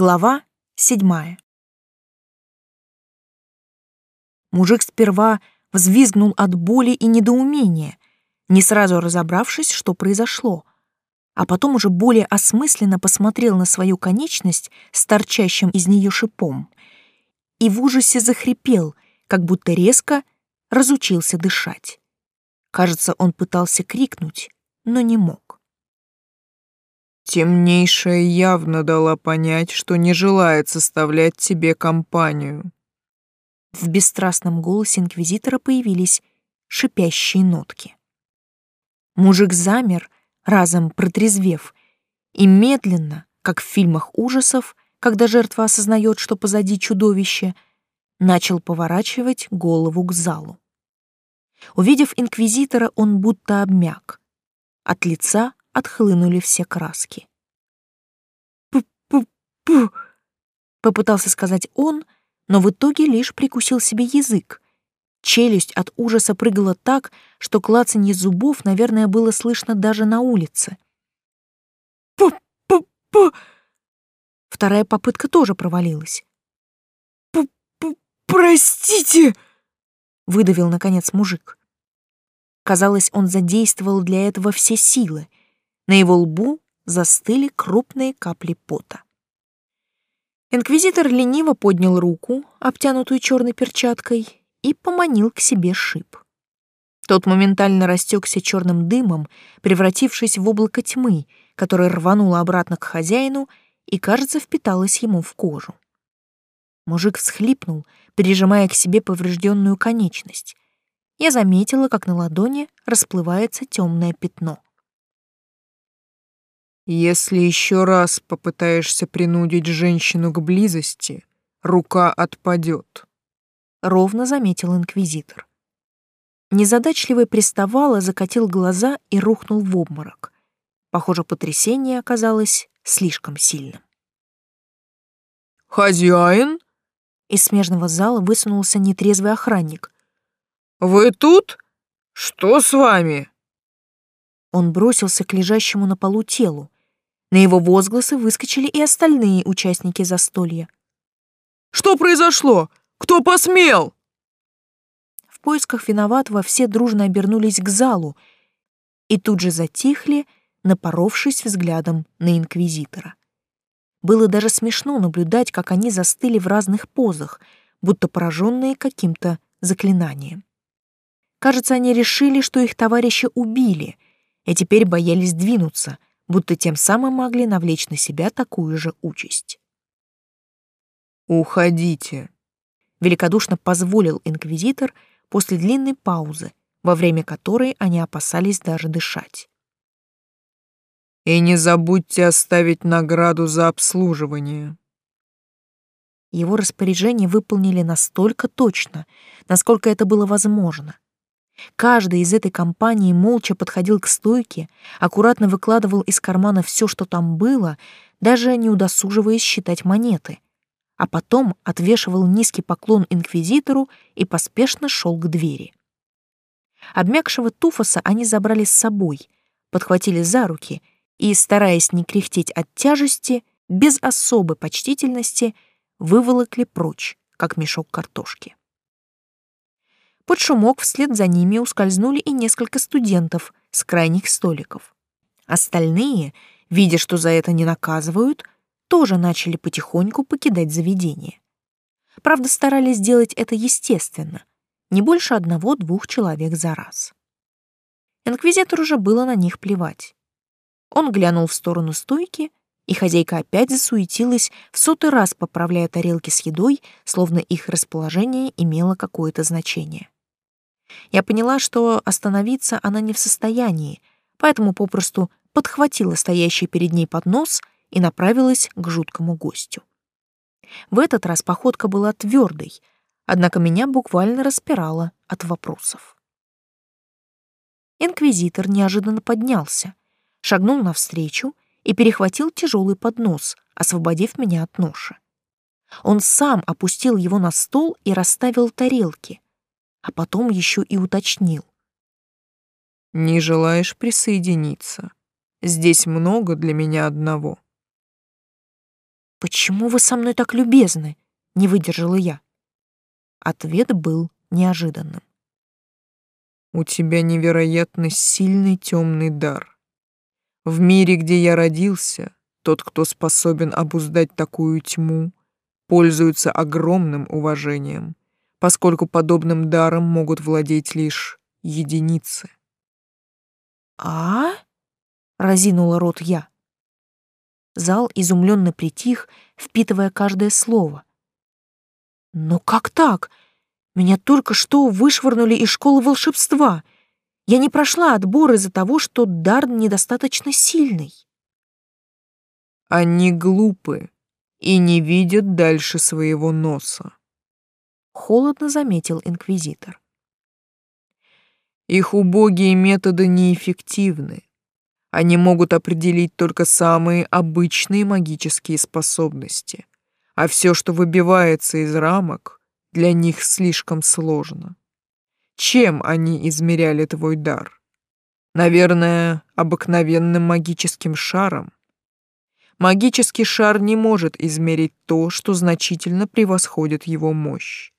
Глава седьмая. Мужик сперва взвизгнул от боли и недоумения, не сразу разобравшись, что произошло, а потом уже более осмысленно посмотрел на свою конечность с торчащим из нее шипом и в ужасе захрипел, как будто резко разучился дышать. Кажется, он пытался крикнуть, но не мог. Темнейшая явно дала понять, что не желает составлять тебе компанию. В бесстрастном голосе инквизитора появились шипящие нотки. Мужик замер, разом протрезвев, и медленно, как в фильмах ужасов, когда жертва осознает, что позади чудовище, начал поворачивать голову к залу. Увидев инквизитора, он будто обмяк. От лица отхлынули все краски. «Пу-пу-пу!» — попытался сказать он, но в итоге лишь прикусил себе язык. Челюсть от ужаса прыгала так, что клацанье зубов, наверное, было слышно даже на улице. «Пу-пу-пу!» Вторая попытка тоже провалилась. «Пу-пу-простите!» — выдавил, наконец, мужик. Казалось, он задействовал для этого все силы — на его лбу застыли крупные капли пота. Инквизитор лениво поднял руку, обтянутую черной перчаткой, и поманил к себе шип. Тот моментально растекся черным дымом, превратившись в облако тьмы, которое рвануло обратно к хозяину и, кажется, впиталось ему в кожу. Мужик всхлипнул, прижимая к себе поврежденную конечность. Я заметила, как на ладони расплывается темное пятно. Если еще раз попытаешься принудить женщину к близости, рука отпадет. Ровно заметил инквизитор. Незадачливый приставало, закатил глаза и рухнул в обморок. Похоже, потрясение оказалось слишком сильным. «Хозяин?» Из смежного зала высунулся нетрезвый охранник. «Вы тут? Что с вами?» Он бросился к лежащему на полу телу, на его возгласы выскочили и остальные участники застолья. «Что произошло? Кто посмел?» В поисках виноватого все дружно обернулись к залу и тут же затихли, напоровшись взглядом на инквизитора. Было даже смешно наблюдать, как они застыли в разных позах, будто пораженные каким-то заклинанием. Кажется, они решили, что их товарища убили, и теперь боялись двинуться — будто тем самым могли навлечь на себя такую же участь. «Уходите», — великодушно позволил инквизитор после длинной паузы, во время которой они опасались даже дышать. «И не забудьте оставить награду за обслуживание». Его распоряжение выполнили настолько точно, насколько это было возможно — Каждый из этой компании молча подходил к стойке, аккуратно выкладывал из кармана все, что там было, даже не удосуживаясь считать монеты, а потом отвешивал низкий поклон инквизитору и поспешно шел к двери. Обмякшего Туфоса они забрали с собой, подхватили за руки и, стараясь не кряхтеть от тяжести, без особой почтительности выволокли прочь, как мешок картошки. Под шумок вслед за ними ускользнули и несколько студентов с крайних столиков. Остальные, видя, что за это не наказывают, тоже начали потихоньку покидать заведение. Правда, старались сделать это естественно, не больше одного-двух человек за раз. Инквизитор уже было на них плевать. Он глянул в сторону стойки, и хозяйка опять засуетилась, в сотый раз поправляя тарелки с едой, словно их расположение имело какое-то значение. Я поняла, что остановиться она не в состоянии, поэтому попросту подхватила стоящий перед ней поднос и направилась к жуткому гостю. В этот раз походка была твердой, однако меня буквально распирало от вопросов. Инквизитор неожиданно поднялся, шагнул навстречу и перехватил тяжелый поднос, освободив меня от ноши. Он сам опустил его на стол и расставил тарелки, а потом еще и уточнил. «Не желаешь присоединиться? Здесь много для меня одного». «Почему вы со мной так любезны?» — не выдержала я. Ответ был неожиданным. «У тебя невероятно сильный темный дар. В мире, где я родился, тот, кто способен обуздать такую тьму, пользуется огромным уважением, поскольку подобным даром могут владеть лишь единицы. «А?» — разинула рот я. Зал изумленно притих, впитывая каждое слово. «Но как так? Меня только что вышвырнули из школы волшебства. Я не прошла отбор из-за того, что дар недостаточно сильный». Они глупы и не видят дальше своего носа. Холодно заметил инквизитор. Их убогие методы неэффективны. Они могут определить только самые обычные магические способности, а все, что выбивается из рамок, для них слишком сложно. Чем они измеряли твой дар? Наверное, обыкновенным магическим шаром? Магический шар не может измерить то, что значительно превосходит его мощь.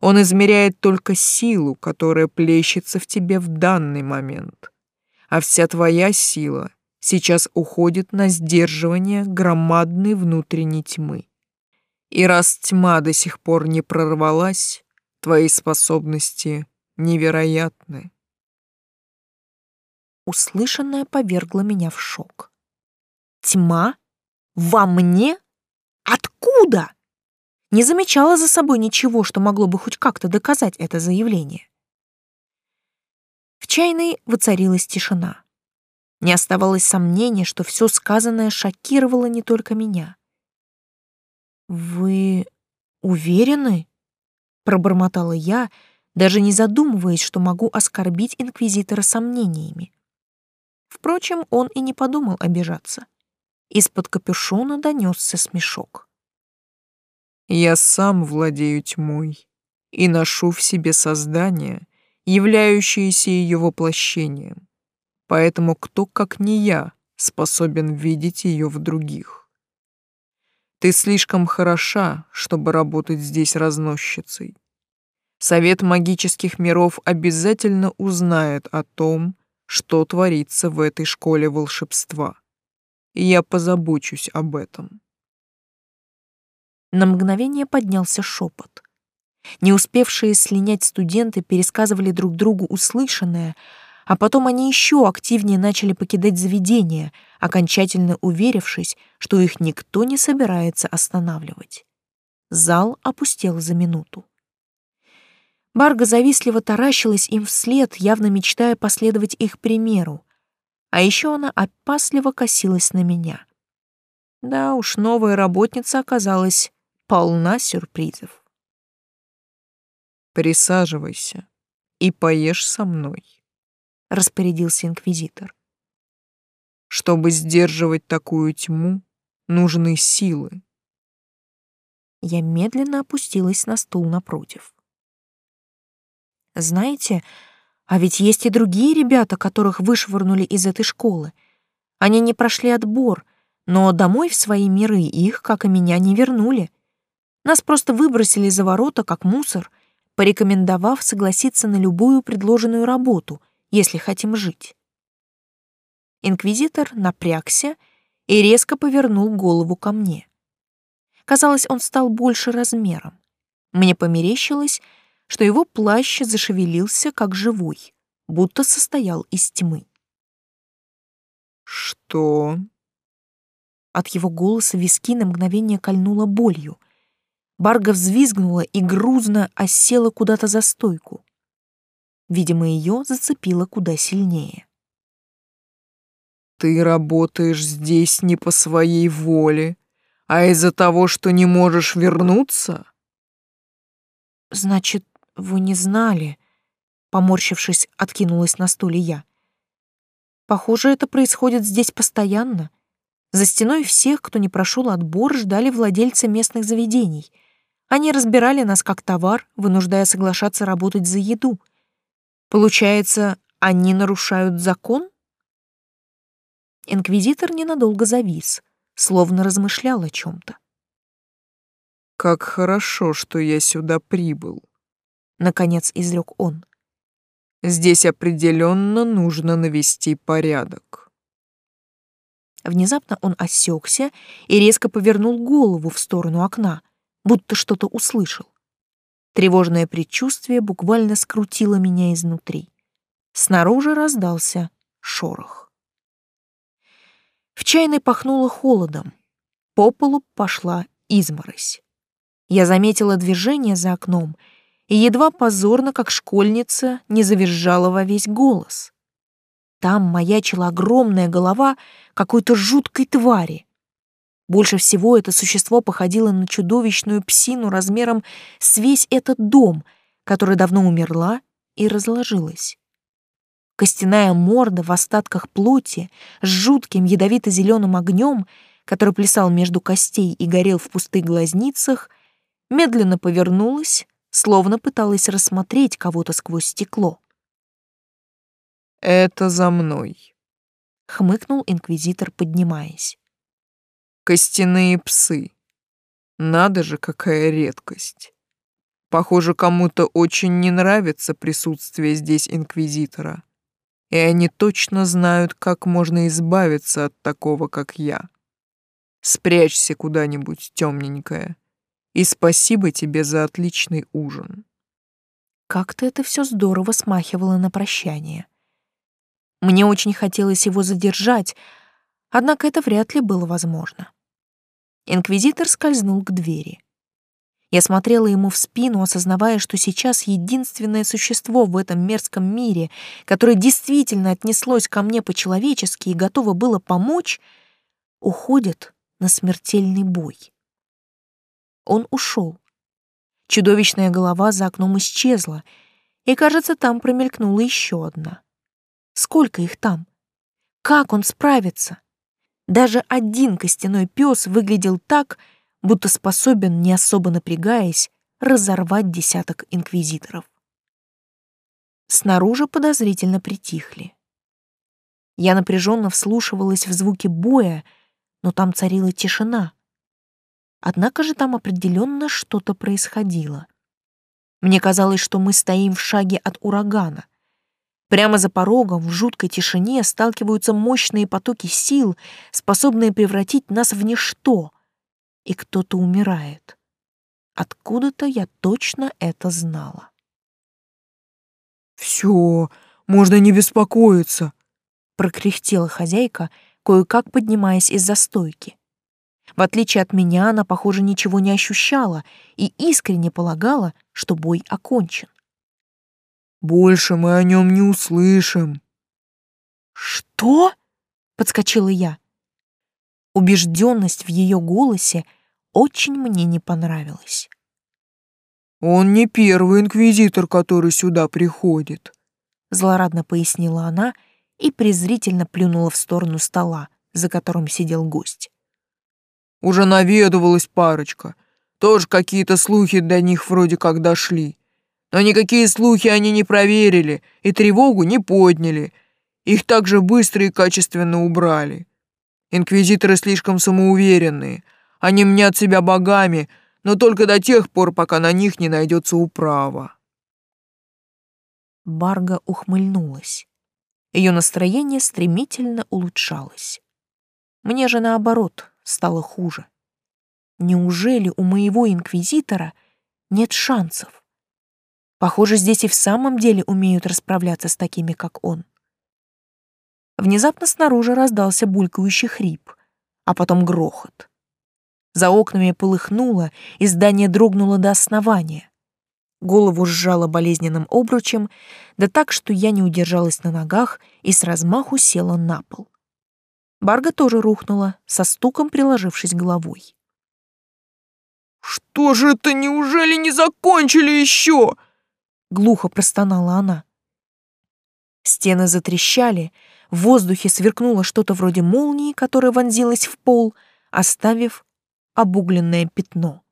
Он измеряет только силу, которая плещется в тебе в данный момент. А вся твоя сила сейчас уходит на сдерживание громадной внутренней тьмы. И раз тьма до сих пор не прорвалась, твои способности невероятны. Услышанное повергло меня в шок. Тьма во мне? Откуда? Не замечала за собой ничего, что могло бы хоть как-то доказать это заявление. В чайной воцарилась тишина. Не оставалось сомнений, что все сказанное шокировало не только меня. «Вы уверены?» — пробормотала я, даже не задумываясь, что могу оскорбить инквизитора сомнениями. Впрочем, он и не подумал обижаться. Из-под капюшона донесся смешок. «Я сам владею тьмой и ношу в себе создание, являющееся ее воплощением. Поэтому кто, как не я, способен видеть ее в других? Ты слишком хороша, чтобы работать здесь разносчицей. Совет магических миров обязательно узнает о том, что творится в этой школе волшебства я позабочусь об этом. На мгновение поднялся шепот. Не успевшие слинять студенты пересказывали друг другу услышанное, а потом они еще активнее начали покидать заведение, окончательно уверившись, что их никто не собирается останавливать. Зал опустел за минуту. Барга завистливо таращилась им вслед, явно мечтая последовать их примеру, а еще она опасливо косилась на меня. Да уж, новая работница оказалась полна сюрпризов. «Присаживайся и поешь со мной», — распорядился инквизитор. «Чтобы сдерживать такую тьму, нужны силы». Я медленно опустилась на стул напротив. «Знаете, — а ведь есть и другие ребята, которых вышвырнули из этой школы. Они не прошли отбор, но домой в свои миры их, как и меня, не вернули. Нас просто выбросили за ворота, как мусор, порекомендовав согласиться на любую предложенную работу, если хотим жить. Инквизитор напрягся и резко повернул голову ко мне. Казалось, он стал больше размером. Мне померещилось, что его плащ зашевелился, как живой, будто состоял из тьмы. «Что?» От его голоса виски на мгновение кольнуло болью. Барга взвизгнула и грузно осела куда-то за стойку. Видимо, ее зацепило куда сильнее. «Ты работаешь здесь не по своей воле, а из-за того, что не можешь вернуться?» «Значит, вы не знали, поморщившись, откинулась на стуле я. Похоже, это происходит здесь постоянно. За стеной всех, кто не прошел отбор, ждали владельцы местных заведений. Они разбирали нас как товар, вынуждая соглашаться работать за еду. Получается, они нарушают закон? Инквизитор ненадолго завис, словно размышлял о чем то Как хорошо, что я сюда прибыл, наконец изрек он. Здесь определенно нужно навести порядок. Внезапно он осекся и резко повернул голову в сторону окна, будто что-то услышал. Тревожное предчувствие буквально скрутило меня изнутри. Снаружи раздался шорох. В чайной пахнуло холодом. По полу пошла изморозь. Я заметила движение за окном и едва позорно, как школьница, не завизжала во весь голос. Там маячила огромная голова какой-то жуткой твари. Больше всего это существо походило на чудовищную псину размером с весь этот дом, которая давно умерла и разложилась. Костяная морда в остатках плоти с жутким ядовито-зеленым огнем, который плясал между костей и горел в пустых глазницах, медленно повернулась, словно пыталась рассмотреть кого-то сквозь стекло. «Это за мной», — хмыкнул инквизитор, поднимаясь. «Костяные псы. Надо же, какая редкость. Похоже, кому-то очень не нравится присутствие здесь инквизитора, и они точно знают, как можно избавиться от такого, как я. Спрячься куда-нибудь, темненькая, и спасибо тебе за отличный ужин». Как-то это все здорово смахивало на прощание. Мне очень хотелось его задержать, однако это вряд ли было возможно. Инквизитор скользнул к двери. Я смотрела ему в спину, осознавая, что сейчас единственное существо в этом мерзком мире, которое действительно отнеслось ко мне по-человечески и готово было помочь, уходит на смертельный бой. Он ушел. Чудовищная голова за окном исчезла, и, кажется, там промелькнула еще одна. Сколько их там? Как он справится? Даже один костяной пес выглядел так, будто способен, не особо напрягаясь, разорвать десяток инквизиторов. Снаружи подозрительно притихли. Я напряженно вслушивалась в звуки боя, но там царила тишина. Однако же там определенно что-то происходило. Мне казалось, что мы стоим в шаге от урагана. Прямо за порогом в жуткой тишине сталкиваются мощные потоки сил, способные превратить нас в ничто. И кто-то умирает. Откуда-то я точно это знала. «Все, можно не беспокоиться», — прокряхтела хозяйка, кое-как поднимаясь из-за стойки. В отличие от меня, она, похоже, ничего не ощущала и искренне полагала, что бой окончен. «Больше мы о нем не услышим». «Что?» — подскочила я. Убежденность в ее голосе очень мне не понравилась. «Он не первый инквизитор, который сюда приходит», — злорадно пояснила она и презрительно плюнула в сторону стола, за которым сидел гость. Уже наведывалась парочка. Тоже какие-то слухи до них вроде как дошли. Но никакие слухи они не проверили и тревогу не подняли. Их так же быстро и качественно убрали. Инквизиторы слишком самоуверенные. Они мнят себя богами, но только до тех пор, пока на них не найдется управа. Барга ухмыльнулась. Ее настроение стремительно улучшалось. Мне же наоборот стало хуже. Неужели у моего инквизитора нет шансов? Похоже, здесь и в самом деле умеют расправляться с такими, как он. Внезапно снаружи раздался булькающий хрип, а потом грохот. За окнами полыхнуло, и здание дрогнуло до основания. Голову сжало болезненным обручем, да так, что я не удержалась на ногах и с размаху села на пол. Барга тоже рухнула, со стуком приложившись головой. «Что же это, неужели не закончили еще?» Глухо простонала она. Стены затрещали, в воздухе сверкнуло что-то вроде молнии, которая вонзилась в пол, оставив обугленное пятно.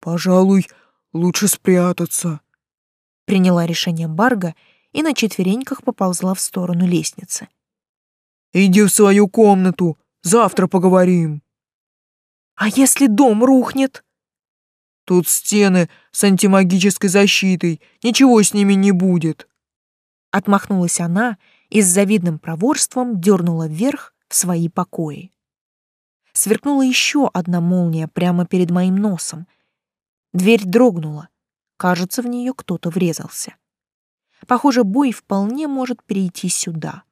«Пожалуй, лучше спрятаться», — приняла решение Барга и на четвереньках поползла в сторону лестницы. Иди в свою комнату, завтра поговорим. А если дом рухнет? Тут стены с антимагической защитой, ничего с ними не будет. Отмахнулась она и с завидным проворством дернула вверх в свои покои. Сверкнула еще одна молния прямо перед моим носом. Дверь дрогнула. Кажется, в нее кто-то врезался. Похоже, бой вполне может перейти сюда.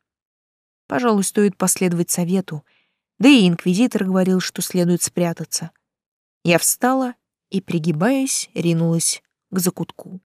Пожалуй, стоит последовать совету. Да и инквизитор говорил, что следует спрятаться. Я встала и, пригибаясь, ринулась к закутку.